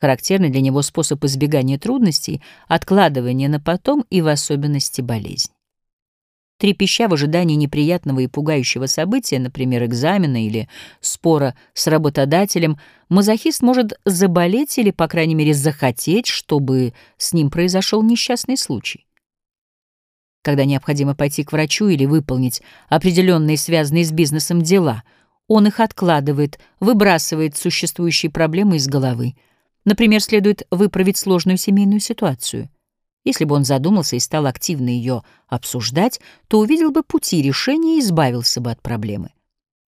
Характерный для него способ избегания трудностей — откладывание на потом и в особенности болезнь. Трепеща в ожидании неприятного и пугающего события, например, экзамена или спора с работодателем, мазохист может заболеть или, по крайней мере, захотеть, чтобы с ним произошел несчастный случай. Когда необходимо пойти к врачу или выполнить определенные связанные с бизнесом дела, он их откладывает, выбрасывает существующие проблемы из головы. Например, следует выправить сложную семейную ситуацию — если бы он задумался и стал активно ее обсуждать, то увидел бы пути решения и избавился бы от проблемы.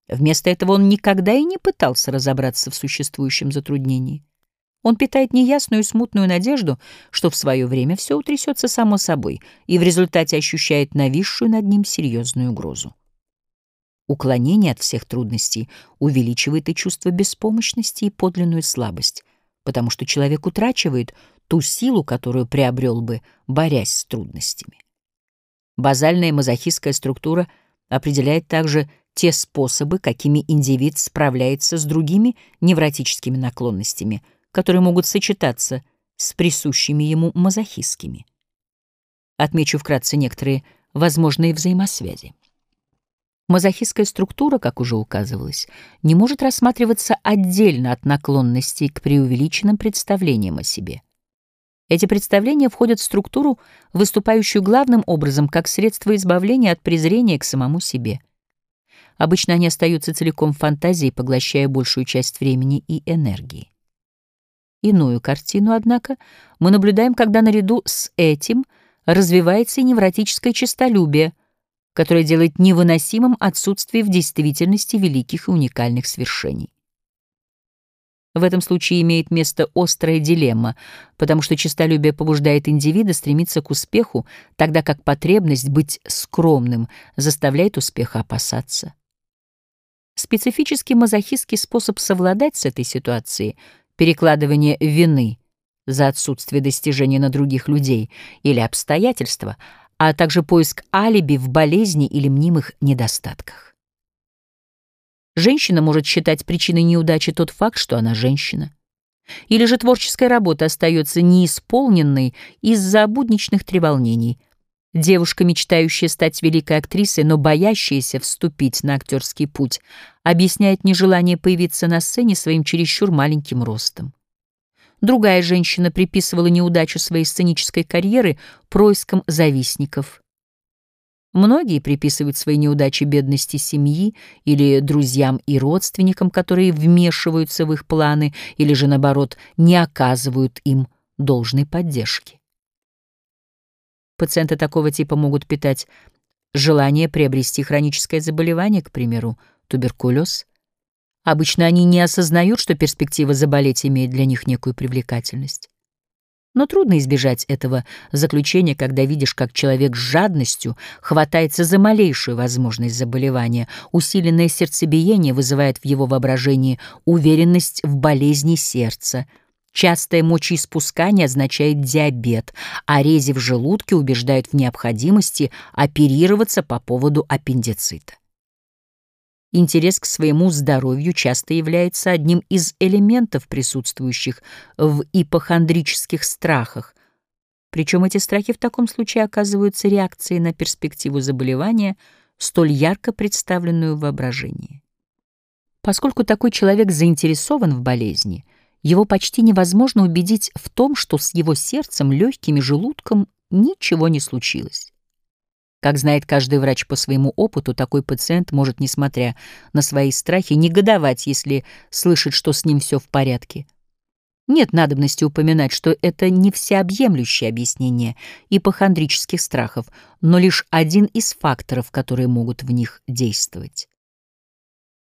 Вместо этого он никогда и не пытался разобраться в существующем затруднении. Он питает неясную и смутную надежду, что в свое время все утрясется само собой, и в результате ощущает нависшую над ним серьезную угрозу. Уклонение от всех трудностей увеличивает и чувство беспомощности, и подлинную слабость, потому что человек утрачивает ту силу, которую приобрел бы, борясь с трудностями. Базальная мазохистская структура определяет также те способы, какими индивид справляется с другими невротическими наклонностями, которые могут сочетаться с присущими ему мазохистскими. Отмечу вкратце некоторые возможные взаимосвязи. Мазохистская структура, как уже указывалось, не может рассматриваться отдельно от наклонностей к преувеличенным представлениям о себе. Эти представления входят в структуру, выступающую главным образом как средство избавления от презрения к самому себе. Обычно они остаются целиком в фантазии, поглощая большую часть времени и энергии. Иную картину, однако, мы наблюдаем, когда наряду с этим развивается и невротическое честолюбие, которое делает невыносимым отсутствие в действительности великих и уникальных свершений. В этом случае имеет место острая дилемма, потому что честолюбие побуждает индивида стремиться к успеху, тогда как потребность быть скромным заставляет успеха опасаться. Специфический мазохистский способ совладать с этой ситуацией — перекладывание вины за отсутствие достижения на других людей или обстоятельства, а также поиск алиби в болезни или мнимых недостатках. Женщина может считать причиной неудачи тот факт, что она женщина. Или же творческая работа остается неисполненной из-за будничных треволнений. Девушка, мечтающая стать великой актрисой, но боящаяся вступить на актерский путь, объясняет нежелание появиться на сцене своим чересчур маленьким ростом. Другая женщина приписывала неудачу своей сценической карьеры проискам завистников. Многие приписывают свои неудачи бедности семьи или друзьям и родственникам, которые вмешиваются в их планы или же, наоборот, не оказывают им должной поддержки. Пациенты такого типа могут питать желание приобрести хроническое заболевание, к примеру, туберкулез. Обычно они не осознают, что перспектива заболеть имеет для них некую привлекательность. Но трудно избежать этого заключения, когда видишь, как человек с жадностью хватается за малейшую возможность заболевания. Усиленное сердцебиение вызывает в его воображении уверенность в болезни сердца. Частое мочеиспускание означает диабет, а рези в желудке убеждают в необходимости оперироваться по поводу аппендицита. Интерес к своему здоровью часто является одним из элементов, присутствующих в ипохондрических страхах. Причем эти страхи в таком случае оказываются реакцией на перспективу заболевания, столь ярко представленную в воображении. Поскольку такой человек заинтересован в болезни, его почти невозможно убедить в том, что с его сердцем, легким и желудком ничего не случилось. Как знает каждый врач по своему опыту, такой пациент может, несмотря на свои страхи, негодовать, если слышит, что с ним все в порядке. Нет надобности упоминать, что это не всеобъемлющее объяснение ипохондрических страхов, но лишь один из факторов, которые могут в них действовать.